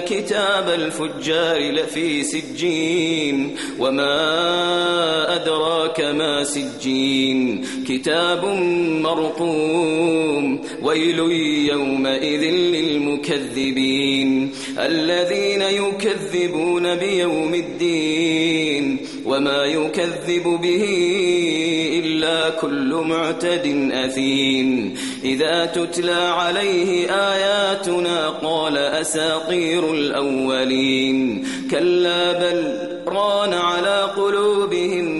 كتاب الفجار لفي سجين وما أدراك ما سجين. كتاب مرقوم. ويل يومئذ للمكذبين. الذين يكذبون بيوم الدين. وما يكذب به إلا كل معتد أثيم إذا تتلى عليه آياتنا قال أساطير الأولين. كلا بل ران على قلوبهم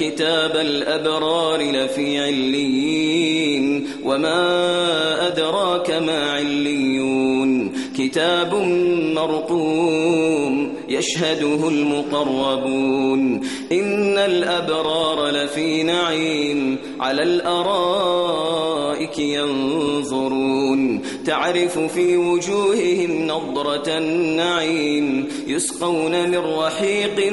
كتاب الأبرار لفي عليين وما أدراك ما عليون كتاب مرقوم يشهده المقربون إن الأبرار لفي نعيم على الأرائك ينظرون تعرف في وجوههم نضرة النعيم يسقون من رحيق